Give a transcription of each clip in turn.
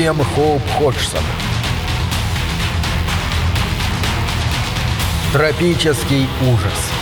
Уильям Хоуп Ходжсон. Тропический ужас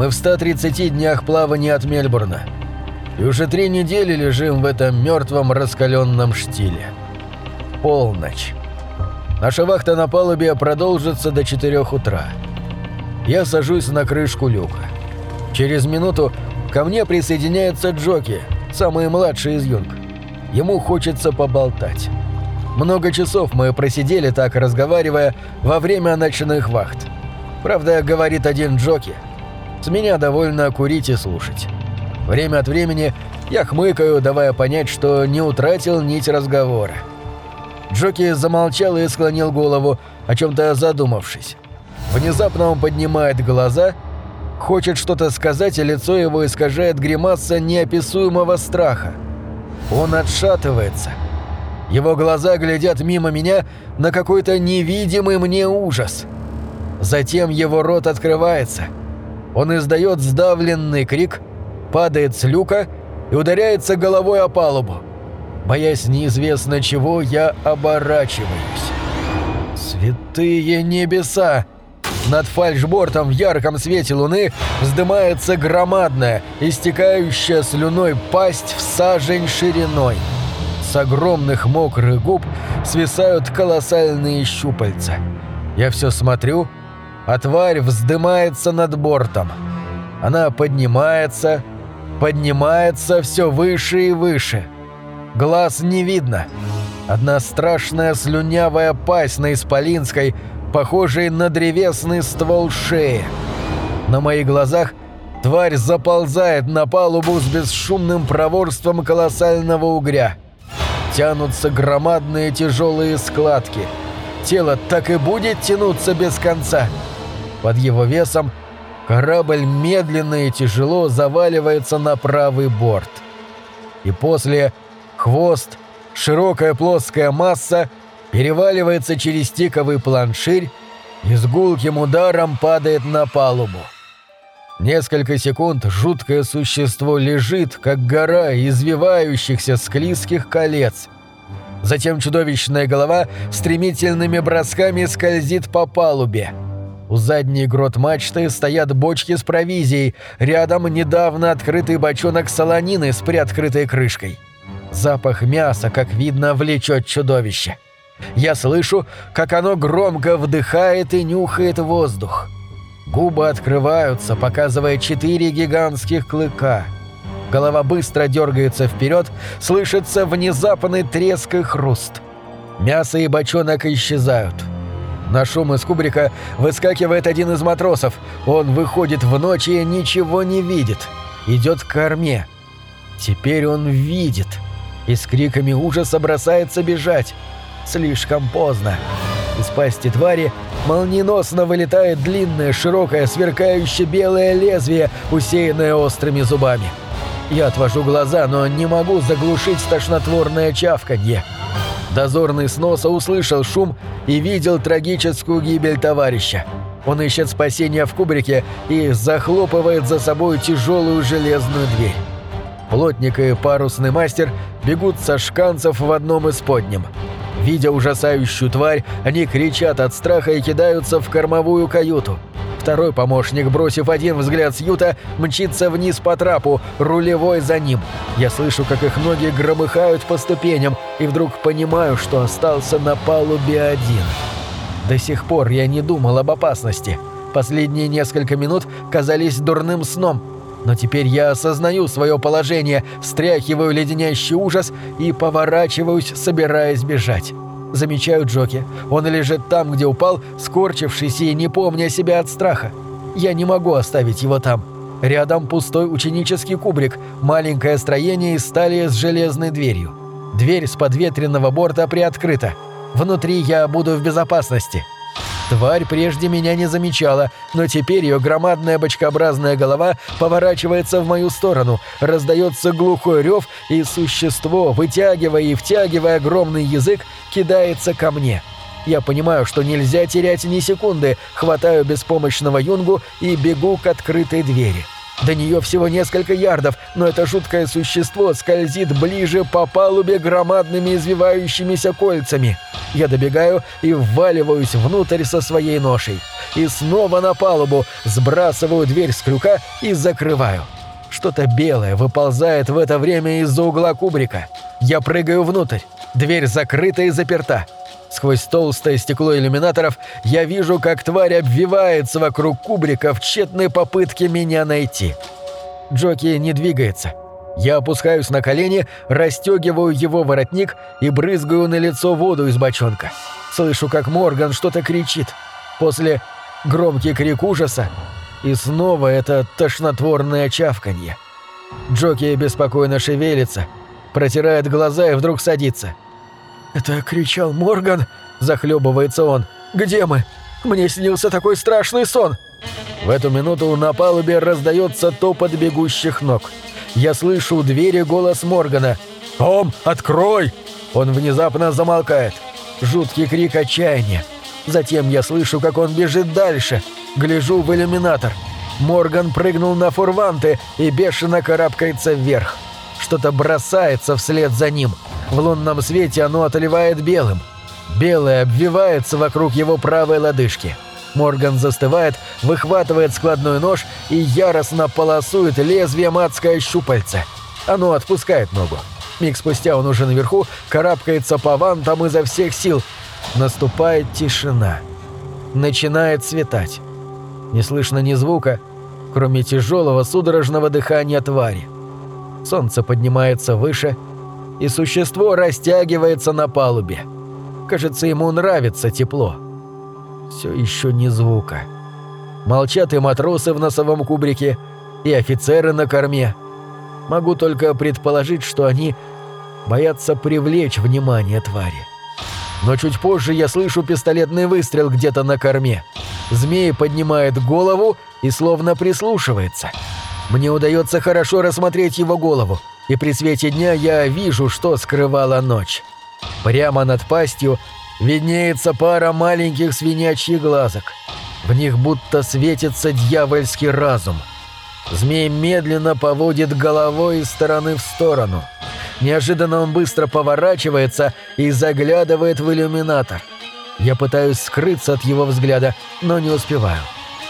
Мы в 130 днях плавания от Мельбурна. И уже три недели лежим в этом мертвом раскаленном штиле. Полночь. Наша вахта на палубе продолжится до 4 утра. Я сажусь на крышку люка. Через минуту ко мне присоединяется Джоки, самый младший из юнг. Ему хочется поболтать. Много часов мы просидели так, разговаривая, во время ночных вахт. Правда, говорит один Джоки – с меня довольно курить и слушать. Время от времени я хмыкаю, давая понять, что не утратил нить разговора. Джоки замолчал и склонил голову, о чем-то задумавшись. Внезапно он поднимает глаза, хочет что-то сказать, и лицо его искажает гримаса неописуемого страха. Он отшатывается. Его глаза глядят мимо меня на какой-то невидимый мне ужас. Затем его рот открывается — он издает сдавленный крик, падает с люка и ударяется головой о палубу. Боясь неизвестно чего, я оборачиваюсь. Святые небеса! Над фальшбортом в ярком свете луны вздымается громадная, истекающая слюной пасть в сажень шириной. С огромных мокрых губ свисают колоссальные щупальца. Я все смотрю — а тварь вздымается над бортом. Она поднимается, поднимается все выше и выше. Глаз не видно. Одна страшная слюнявая пасть на Исполинской, похожей на древесный ствол шеи. На моих глазах тварь заползает на палубу с бесшумным проворством колоссального угря. Тянутся громадные тяжелые складки. Тело так и будет тянуться без конца. Под его весом корабль медленно и тяжело заваливается на правый борт. И после хвост, широкая плоская масса переваливается через тиковый планширь и с гулким ударом падает на палубу. Несколько секунд жуткое существо лежит, как гора извивающихся склизких колец. Затем чудовищная голова стремительными бросками скользит по палубе – у задней грот мачты стоят бочки с провизией, рядом недавно открытый бочонок солонины с приоткрытой крышкой. Запах мяса, как видно, влечет чудовище. Я слышу, как оно громко вдыхает и нюхает воздух. Губы открываются, показывая четыре гигантских клыка. Голова быстро дергается вперед, слышится внезапный треск и хруст. Мясо и бочонок исчезают. На шум из кубрика выскакивает один из матросов. Он выходит в ночь и ничего не видит. Идет к корме. Теперь он видит. И с криками ужаса бросается бежать. Слишком поздно. Из пасти твари молниеносно вылетает длинное, широкое, сверкающее белое лезвие, усеянное острыми зубами. Я отвожу глаза, но не могу заглушить тошнотворное чавканье. Дозорный с носа услышал шум и видел трагическую гибель товарища. Он ищет спасения в кубрике и захлопывает за собой тяжелую железную дверь. Плотник и парусный мастер бегут со шканцев в одном из подням. Видя ужасающую тварь, они кричат от страха и кидаются в кормовую каюту. Второй помощник, бросив один взгляд с юта, мчится вниз по трапу, рулевой за ним. Я слышу, как их ноги громыхают по ступеням, и вдруг понимаю, что остался на палубе один. До сих пор я не думал об опасности. Последние несколько минут казались дурным сном. Но теперь я осознаю свое положение, стряхиваю леденящий ужас и поворачиваюсь, собираясь бежать. Замечаю Джоки. Он лежит там, где упал, скорчившись и не помня себя от страха. Я не могу оставить его там. Рядом пустой ученический кубрик, маленькое строение из стали с железной дверью. Дверь с подветренного борта приоткрыта. Внутри я буду в безопасности. Тварь прежде меня не замечала, но теперь ее громадная бочкообразная голова поворачивается в мою сторону, раздается глухой рев, и существо, вытягивая и втягивая огромный язык, кидается ко мне. Я понимаю, что нельзя терять ни секунды, хватаю беспомощного юнгу и бегу к открытой двери. До нее всего несколько ярдов, но это жуткое существо скользит ближе по палубе громадными извивающимися кольцами. Я добегаю и вваливаюсь внутрь со своей ношей. И снова на палубу, сбрасываю дверь с крюка и закрываю. Что-то белое выползает в это время из-за угла кубрика. Я прыгаю внутрь. Дверь закрыта и заперта. Сквозь толстое стекло иллюминаторов я вижу, как тварь обвивается вокруг кубрика в тщетной попытке меня найти. Джоки не двигается. Я опускаюсь на колени, расстегиваю его воротник и брызгаю на лицо воду из бочонка. Слышу, как Морган что-то кричит. После громкий крик ужаса, и снова это тошнотворное чавканье. Джоки беспокойно шевелится, протирает глаза и вдруг садится. «Это кричал Морган?» – захлебывается он. «Где мы? Мне снился такой страшный сон!» В эту минуту на палубе раздается топот бегущих ног. Я слышу у двери голос Моргана. «Том, открой!» Он внезапно замолкает. Жуткий крик отчаяния. Затем я слышу, как он бежит дальше. Гляжу в иллюминатор. Морган прыгнул на фурванты и бешено карабкается вверх. Что-то бросается вслед за ним – в лунном свете оно отливает белым. Белое обвивается вокруг его правой лодыжки. Морган застывает, выхватывает складной нож и яростно полосует лезвием адское щупальце. Оно отпускает ногу. Миг спустя он уже наверху, карабкается по вантам изо всех сил. Наступает тишина. Начинает светать. Не слышно ни звука, кроме тяжелого судорожного дыхания твари. Солнце поднимается выше, и существо растягивается на палубе. Кажется, ему нравится тепло. Все еще не звука. Молчат и матросы в носовом кубрике, и офицеры на корме. Могу только предположить, что они боятся привлечь внимание твари. Но чуть позже я слышу пистолетный выстрел где-то на корме. Змей поднимает голову и словно прислушивается. Мне удается хорошо рассмотреть его голову и при свете дня я вижу, что скрывала ночь. Прямо над пастью виднеется пара маленьких свинячьих глазок. В них будто светится дьявольский разум. Змей медленно поводит головой из стороны в сторону. Неожиданно он быстро поворачивается и заглядывает в иллюминатор. Я пытаюсь скрыться от его взгляда, но не успеваю.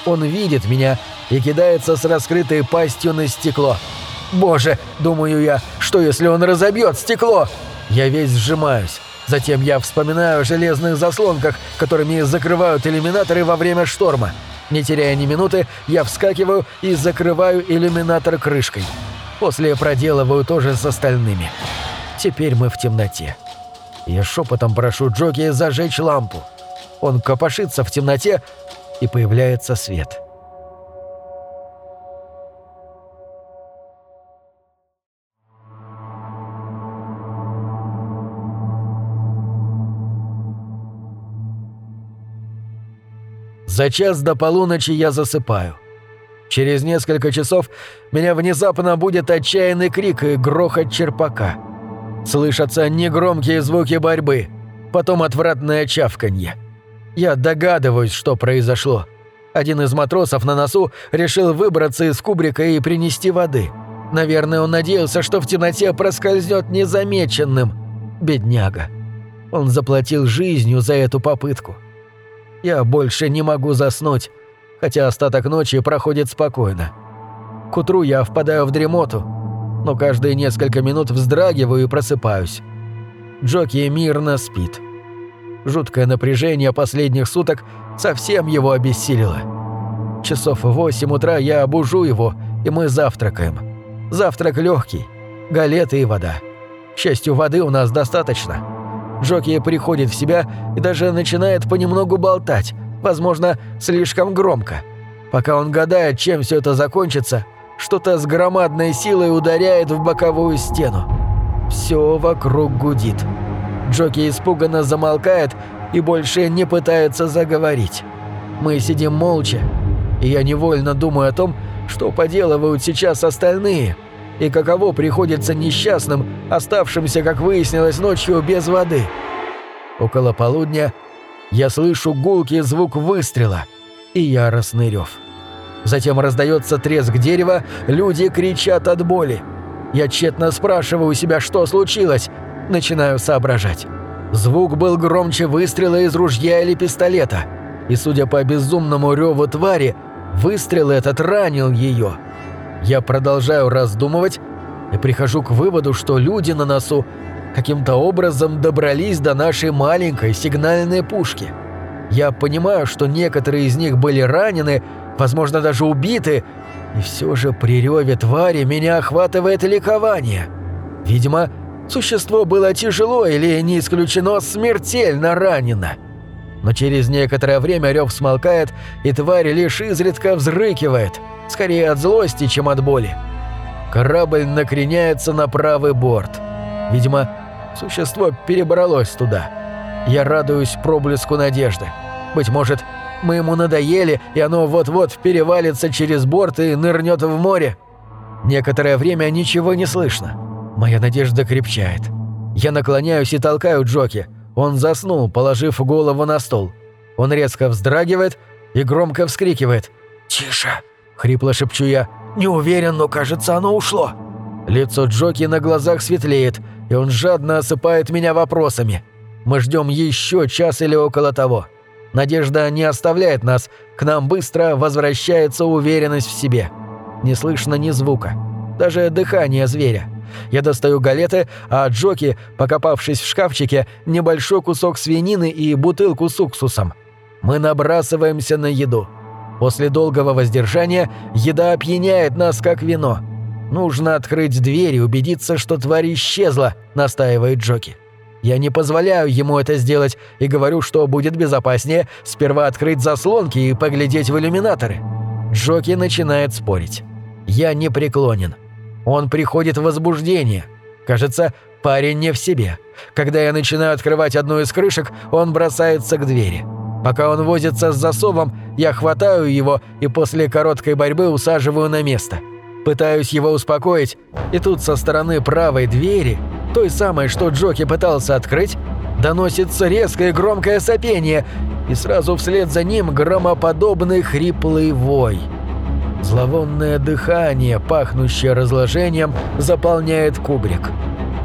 Он видит меня и кидается с раскрытой пастью на стекло – Боже, думаю я, что если он разобьет стекло? Я весь сжимаюсь. Затем я вспоминаю о железных заслонках, которыми закрывают иллюминаторы во время шторма. Не теряя ни минуты, я вскакиваю и закрываю иллюминатор крышкой. После проделываю тоже с остальными. Теперь мы в темноте. Я шепотом прошу Джоки зажечь лампу. Он копошится в темноте, и появляется свет. За час до полуночи я засыпаю. Через несколько часов меня внезапно будет отчаянный крик и грохот черпака. Слышатся негромкие звуки борьбы, потом отвратное чавканье. Я догадываюсь, что произошло. Один из матросов на носу решил выбраться из кубрика и принести воды. Наверное, он надеялся, что в темноте проскользнет незамеченным. Бедняга. Он заплатил жизнью за эту попытку. Я больше не могу заснуть, хотя остаток ночи проходит спокойно. К утру я впадаю в дремоту, но каждые несколько минут вздрагиваю и просыпаюсь. Джоки мирно спит. Жуткое напряжение последних суток совсем его обессилило. Часов в восемь утра я обужу его, и мы завтракаем. Завтрак легкий, галеты и вода. К счастью, воды у нас достаточно. Джоки приходит в себя и даже начинает понемногу болтать, возможно, слишком громко. Пока он гадает, чем все это закончится, что-то с громадной силой ударяет в боковую стену. Все вокруг гудит. Джоки испуганно замолкает и больше не пытается заговорить. Мы сидим молча, и я невольно думаю о том, что поделывают сейчас остальные, и каково приходится несчастным, оставшимся, как выяснилось, ночью без воды. Около полудня я слышу гулкий звук выстрела и яростный рев. Затем раздается треск дерева, люди кричат от боли. Я тщетно спрашиваю себя, что случилось, начинаю соображать. Звук был громче выстрела из ружья или пистолета, и, судя по безумному реву твари, выстрел этот ранил ее. Я продолжаю раздумывать и прихожу к выводу, что люди на носу каким-то образом добрались до нашей маленькой сигнальной пушки. Я понимаю, что некоторые из них были ранены, возможно, даже убиты, и все же при реве твари меня охватывает ликование. Видимо, существо было тяжело или, не исключено, смертельно ранено. Но через некоторое время рев смолкает, и тварь лишь изредка взрыкивает, скорее от злости, чем от боли. Корабль накреняется на правый борт. Видимо, существо перебралось туда. Я радуюсь проблеску надежды. Быть может, мы ему надоели, и оно вот-вот перевалится через борт и нырнет в море. Некоторое время ничего не слышно. Моя надежда крепчает. Я наклоняюсь и толкаю Джоки. Он заснул, положив голову на стол. Он резко вздрагивает и громко вскрикивает. «Тише!» — хрипло шепчу я. «Не уверен, но кажется, оно ушло». Лицо Джоки на глазах светлеет, и он жадно осыпает меня вопросами. Мы ждем еще час или около того. Надежда не оставляет нас, к нам быстро возвращается уверенность в себе. Не слышно ни звука, даже дыхание зверя. Я достаю галеты, а Джоки, покопавшись в шкафчике, небольшой кусок свинины и бутылку с уксусом. Мы набрасываемся на еду. После долгого воздержания еда опьяняет нас, как вино. Нужно открыть дверь и убедиться, что тварь исчезла, настаивает Джоки. Я не позволяю ему это сделать и говорю, что будет безопаснее сперва открыть заслонки и поглядеть в иллюминаторы. Джоки начинает спорить. Я не преклонен. Он приходит в возбуждение. Кажется, парень не в себе. Когда я начинаю открывать одну из крышек, он бросается к двери. Пока он возится с засовом, я хватаю его и после короткой борьбы усаживаю на место. Пытаюсь его успокоить, и тут со стороны правой двери той самой, что Джоки пытался открыть, доносится резкое громкое сопение, и сразу вслед за ним громоподобный хриплый вой. Зловонное дыхание, пахнущее разложением, заполняет кубрик.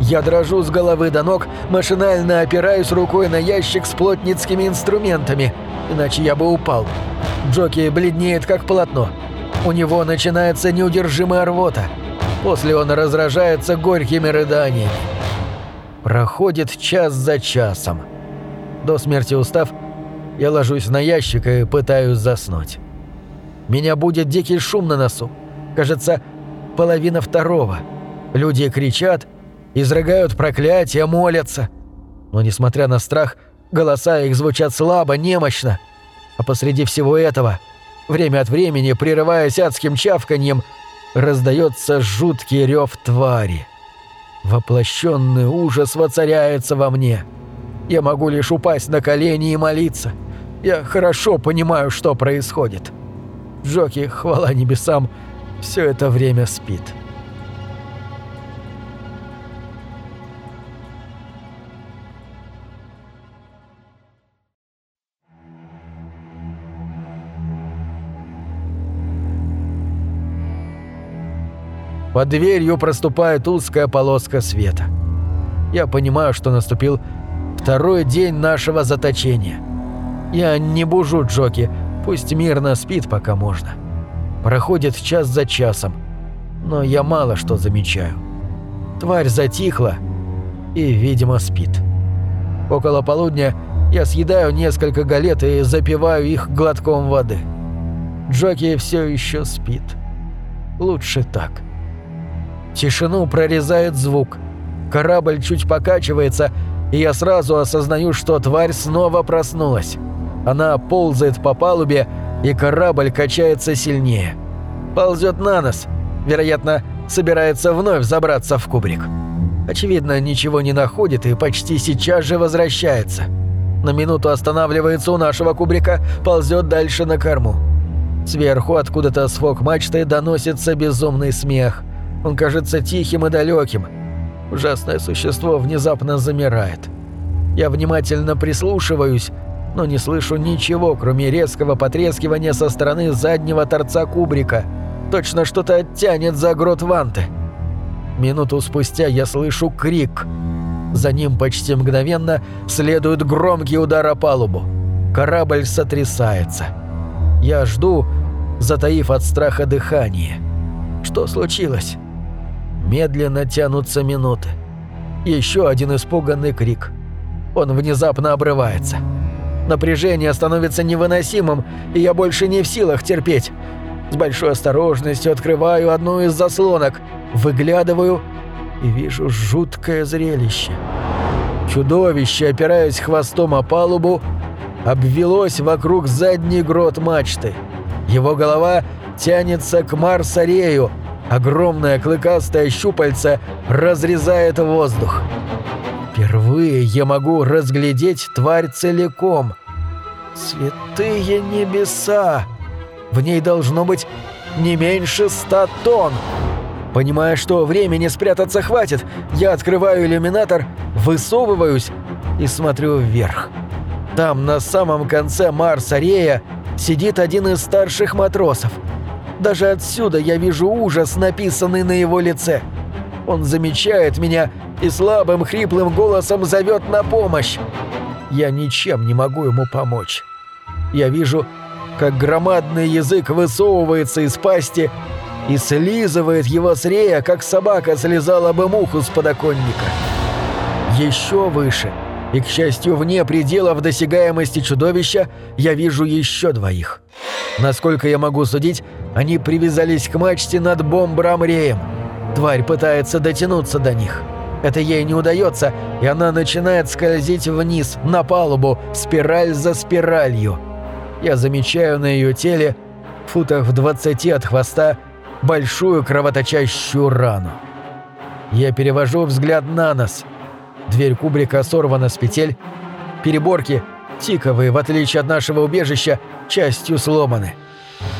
Я дрожу с головы до ног, машинально опираюсь рукой на ящик с плотницкими инструментами, иначе я бы упал. Джоки бледнеет, как полотно. У него начинается неудержимая рвота. После он разражается горькими рыданиями. Проходит час за часом. До смерти устав, я ложусь на ящик и пытаюсь заснуть. Меня будет дикий шум на носу. Кажется, половина второго. Люди кричат, изрыгают проклятия, молятся. Но, несмотря на страх, голоса их звучат слабо, немощно. А посреди всего этого, время от времени, прерываясь адским чавканьем, раздается жуткий рев твари. Воплощенный ужас воцаряется во мне. Я могу лишь упасть на колени и молиться. Я хорошо понимаю, что происходит. Джоки, хвала небесам, все это время спит. Под дверью проступает узкая полоска света. Я понимаю, что наступил второй день нашего заточения. Я не бужу Джоки, пусть мирно спит, пока можно. Проходит час за часом, но я мало что замечаю. Тварь затихла и, видимо, спит. Около полудня я съедаю несколько галет и запиваю их глотком воды. Джоки все еще спит. Лучше так. Тишину прорезает звук. Корабль чуть покачивается, и я сразу осознаю, что тварь снова проснулась. Она ползает по палубе, и корабль качается сильнее. Ползет на нас. Вероятно, собирается вновь забраться в кубрик. Очевидно, ничего не находит и почти сейчас же возвращается. На минуту останавливается у нашего кубрика, ползет дальше на корму. Сверху откуда-то с фок-мачты доносится безумный смех. Он кажется тихим и далеким. Ужасное существо внезапно замирает. Я внимательно прислушиваюсь, но не слышу ничего, кроме резкого потрескивания со стороны заднего торца кубрика. Точно что-то оттянет за грот ванты. Минуту спустя я слышу крик. За ним почти мгновенно следует громкий удар о палубу. Корабль сотрясается. Я жду, затаив от страха дыхание. Что случилось? Медленно тянутся минуты. Еще один испуганный крик. Он внезапно обрывается. Напряжение становится невыносимым, и я больше не в силах терпеть. С большой осторожностью открываю одну из заслонок, выглядываю и вижу жуткое зрелище. Чудовище, опираясь хвостом о палубу, обвелось вокруг задней грот мачты. Его голова тянется к Марсарею, огромное клыкастое щупальце разрезает воздух. Впервые я могу разглядеть тварь целиком. Святые небеса! В ней должно быть не меньше ста тонн. Понимая, что времени спрятаться хватит, я открываю иллюминатор, высовываюсь и смотрю вверх. Там, на самом конце Марса-Рея, сидит один из старших матросов. Даже отсюда я вижу ужас, написанный на его лице. Он замечает меня и слабым хриплым голосом зовет на помощь. Я ничем не могу ему помочь. Я вижу, как громадный язык высовывается из пасти и слизывает его с рея, как собака слезала бы муху с подоконника. Еще выше, и, к счастью, вне пределов досягаемости чудовища, я вижу еще двоих. Насколько я могу судить, они привязались к мачте над бомбрам-реем. Тварь пытается дотянуться до них. — это ей не удается, и она начинает скользить вниз, на палубу, спираль за спиралью. Я замечаю на ее теле, в футах в двадцати от хвоста, большую кровоточащую рану. Я перевожу взгляд на нос. Дверь кубрика сорвана с петель. Переборки, тиковые, в отличие от нашего убежища, частью сломаны.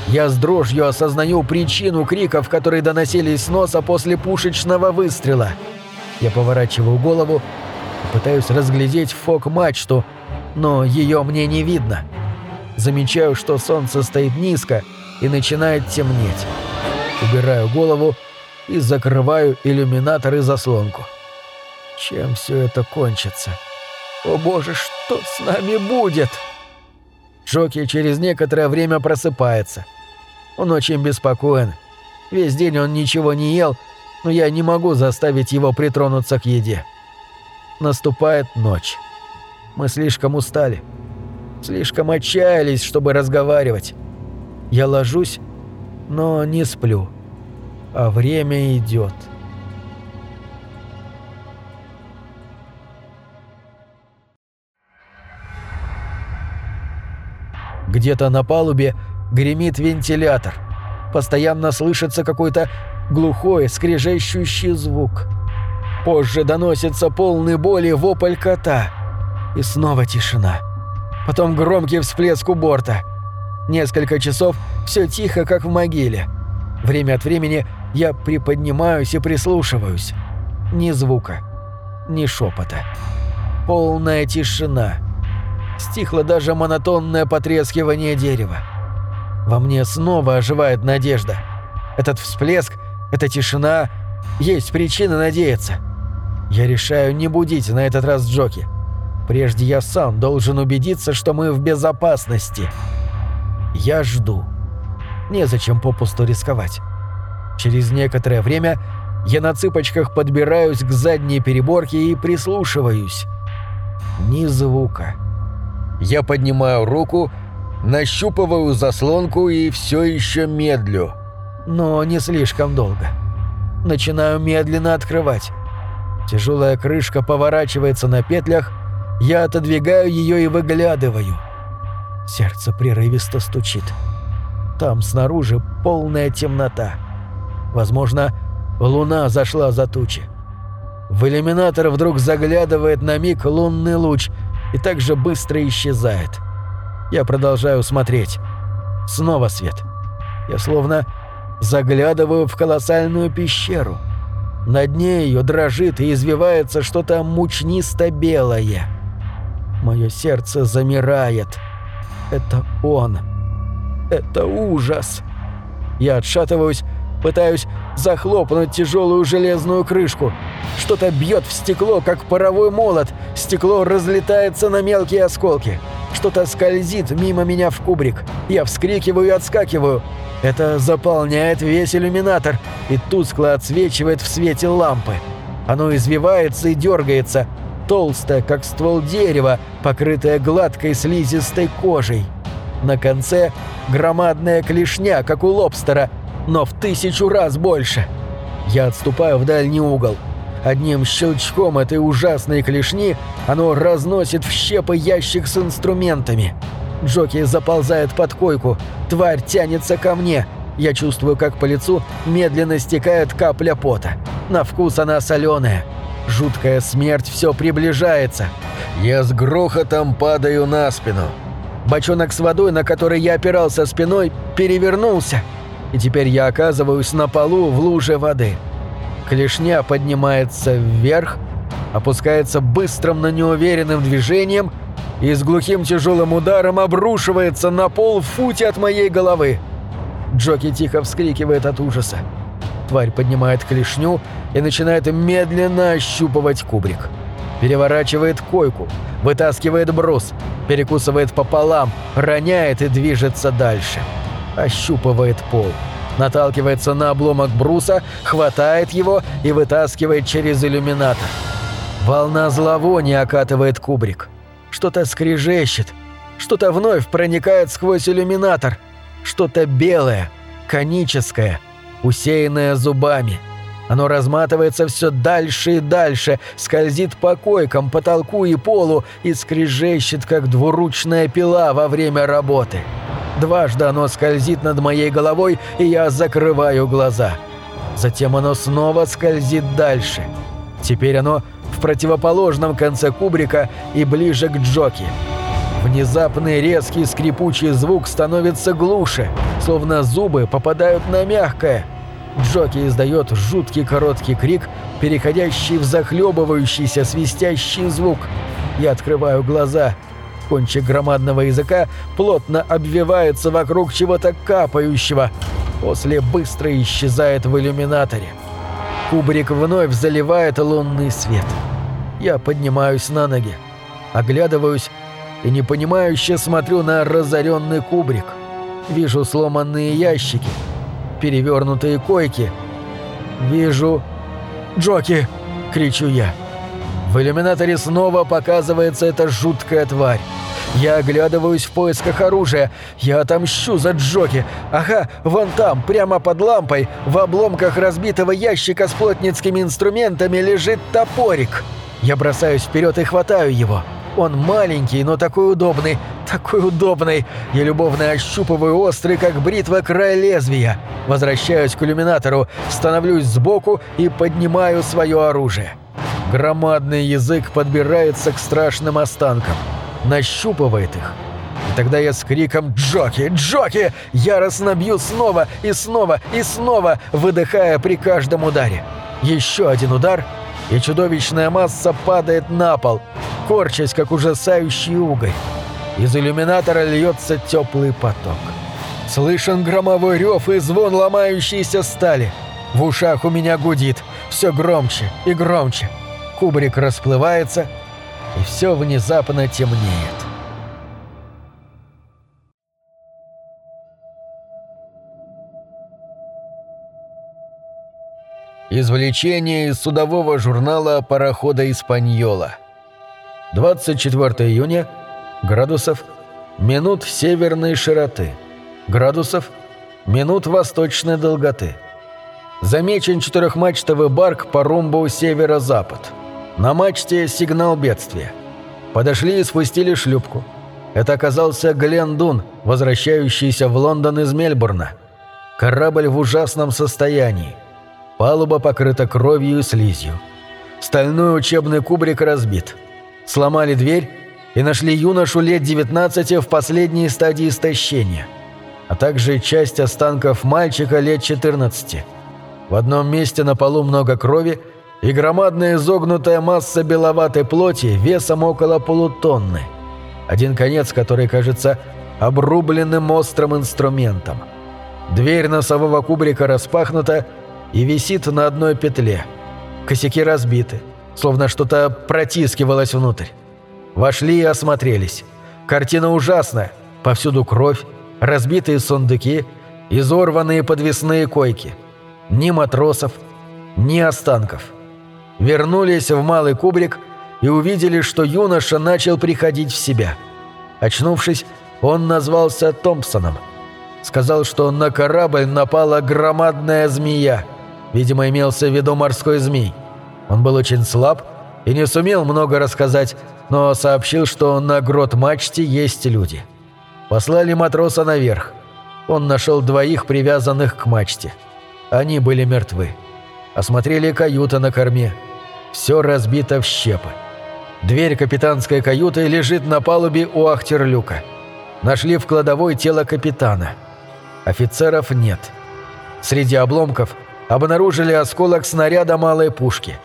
Я с дрожью осознаю причину криков, которые доносились с носа после пушечного выстрела – я поворачиваю голову пытаюсь разглядеть фок-мачту, но ее мне не видно. Замечаю, что солнце стоит низко и начинает темнеть. Убираю голову и закрываю иллюминатор и заслонку. Чем все это кончится? О боже, что с нами будет? Джоки через некоторое время просыпается. Он очень беспокоен. Весь день он ничего не ел, но я не могу заставить его притронуться к еде. Наступает ночь. Мы слишком устали. Слишком отчаялись, чтобы разговаривать. Я ложусь, но не сплю. А время идет. Где-то на палубе гремит вентилятор. Постоянно слышится какой-то глухой, скрежещущий звук. Позже доносится полный боли вопль кота. И снова тишина. Потом громкий всплеск у борта. Несколько часов все тихо, как в могиле. Время от времени я приподнимаюсь и прислушиваюсь. Ни звука, ни шепота. Полная тишина. Стихло даже монотонное потрескивание дерева. Во мне снова оживает надежда. Этот всплеск эта тишина... Есть причина надеяться. Я решаю не будить на этот раз Джоки. Прежде я сам должен убедиться, что мы в безопасности. Я жду. Незачем попусту рисковать. Через некоторое время я на цыпочках подбираюсь к задней переборке и прислушиваюсь. Ни звука. Я поднимаю руку, нащупываю заслонку и все еще медлю но не слишком долго. Начинаю медленно открывать. Тяжелая крышка поворачивается на петлях, я отодвигаю ее и выглядываю. Сердце прерывисто стучит. Там снаружи полная темнота. Возможно, луна зашла за тучи. В иллюминатор вдруг заглядывает на миг лунный луч и так же быстро исчезает. Я продолжаю смотреть. Снова свет. Я словно заглядываю в колоссальную пещеру. На дне ее дрожит и извивается что-то мучнисто-белое. Мое сердце замирает. Это он. Это ужас. Я отшатываюсь, пытаюсь захлопнуть тяжелую железную крышку. Что-то бьет в стекло, как паровой молот. Стекло разлетается на мелкие осколки. Что-то скользит мимо меня в кубрик. Я вскрикиваю и отскакиваю. Это заполняет весь иллюминатор и тускло отсвечивает в свете лампы. Оно извивается и дергается, толстое, как ствол дерева, покрытое гладкой слизистой кожей. На конце громадная клешня, как у лобстера, но в тысячу раз больше. Я отступаю в дальний угол. Одним щелчком этой ужасной клешни оно разносит в щепы ящик с инструментами. Джоки заползает под койку, тварь тянется ко мне. Я чувствую, как по лицу медленно стекает капля пота. На вкус она соленая. Жуткая смерть все приближается. Я с грохотом падаю на спину. Бочонок с водой, на который я опирался спиной, перевернулся. И теперь я оказываюсь на полу в луже воды. Клешня поднимается вверх, опускается быстрым, но неуверенным движением и с глухим тяжелым ударом обрушивается на пол в футе от моей головы. Джоки тихо вскрикивает от ужаса. Тварь поднимает клешню и начинает медленно ощупывать кубрик. Переворачивает койку, вытаскивает брус, перекусывает пополам, роняет и движется дальше. Ощупывает пол наталкивается на обломок бруса, хватает его и вытаскивает через иллюминатор. Волна зловония окатывает кубрик. Что-то скрежещет, что-то вновь проникает сквозь иллюминатор. Что-то белое, коническое, усеянное зубами. Оно разматывается все дальше и дальше, скользит по койкам, потолку и полу и скрежещет, как двуручная пила во время работы. Дважды оно скользит над моей головой, и я закрываю глаза. Затем оно снова скользит дальше. Теперь оно в противоположном конце кубрика и ближе к Джоки. Внезапный резкий скрипучий звук становится глуше, словно зубы попадают на мягкое. Джоки издает жуткий короткий крик, переходящий в захлебывающийся свистящий звук. Я открываю глаза — Кончик громадного языка плотно обвивается вокруг чего-то капающего, после быстро исчезает в иллюминаторе. Кубрик вновь заливает лунный свет. Я поднимаюсь на ноги, оглядываюсь и непонимающе смотрю на разоренный кубрик. Вижу сломанные ящики, перевернутые койки. Вижу... «Джоки!» — кричу я. В иллюминаторе снова показывается эта жуткая тварь. Я оглядываюсь в поисках оружия. Я отомщу за Джоки. Ага, вон там, прямо под лампой, в обломках разбитого ящика с плотницкими инструментами лежит топорик. Я бросаюсь вперед и хватаю его. Он маленький, но такой удобный, такой удобный. Я любовно ощупываю острый, как бритва, край лезвия. Возвращаюсь к иллюминатору, становлюсь сбоку и поднимаю свое оружие. Громадный язык подбирается к страшным останкам, нащупывает их. И тогда я с криком «Джоки! Джоки!» яростно бью снова и снова и снова, выдыхая при каждом ударе. Еще один удар, и чудовищная масса падает на пол, корчась, как ужасающий уголь. Из иллюминатора льется теплый поток. Слышен громовой рев и звон ломающейся стали. В ушах у меня гудит, все громче и громче. Кубрик расплывается, и все внезапно темнеет. Извлечение из судового журнала парохода «Испаньола». 24 июня, градусов, минут северной широты, градусов, минут восточной долготы. Замечен четырехмачтовый барк по румбу северо-запад. На мачте сигнал бедствия. Подошли и спустили шлюпку. Это оказался Глен Дун, возвращающийся в Лондон из Мельбурна. Корабль в ужасном состоянии. Палуба покрыта кровью и слизью. Стальной учебный кубрик разбит. Сломали дверь и нашли юношу лет 19 в последней стадии истощения, а также часть останков мальчика лет 14. В одном месте на полу много крови и громадная изогнутая масса беловатой плоти весом около полутонны. Один конец, который кажется обрубленным острым инструментом. Дверь носового кубрика распахнута и висит на одной петле. Косяки разбиты, словно что-то протискивалось внутрь. Вошли и осмотрелись. Картина ужасная. Повсюду кровь, разбитые сундуки, изорванные подвесные койки. Ни матросов, ни останков. Вернулись в малый кубрик и увидели, что юноша начал приходить в себя. Очнувшись, он назвался Томпсоном. Сказал, что на корабль напала громадная змея. Видимо, имелся в виду морской змей. Он был очень слаб и не сумел много рассказать, но сообщил, что на грот-мачте есть люди. Послали матроса наверх. Он нашел двоих привязанных к мачте. Они были мертвы. Осмотрели каюты на корме. Все разбито в щепы. Дверь капитанской каюты лежит на палубе у ахтерлюка. Нашли в кладовой тело капитана. Офицеров нет. Среди обломков обнаружили осколок снаряда малой пушки.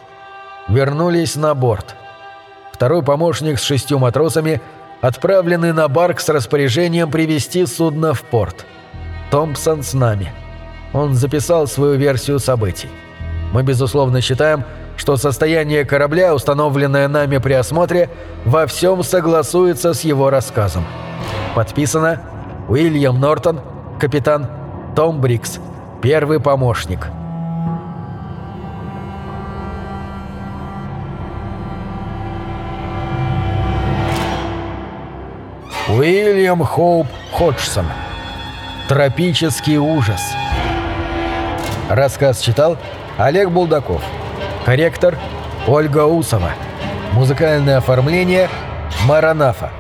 Вернулись на борт. Второй помощник с шестью матросами отправлены на барк с распоряжением привести судно в порт. Томпсон с нами. Он записал свою версию событий. Мы, безусловно, считаем, что состояние корабля, установленное нами при осмотре, во всем согласуется с его рассказом. Подписано Уильям Нортон, капитан Том Брикс, первый помощник. Уильям Хоуп Ходжсон. Тропический ужас. Рассказ читал Олег Булдаков. Корректор Ольга Усова. Музыкальное оформление Маранафа.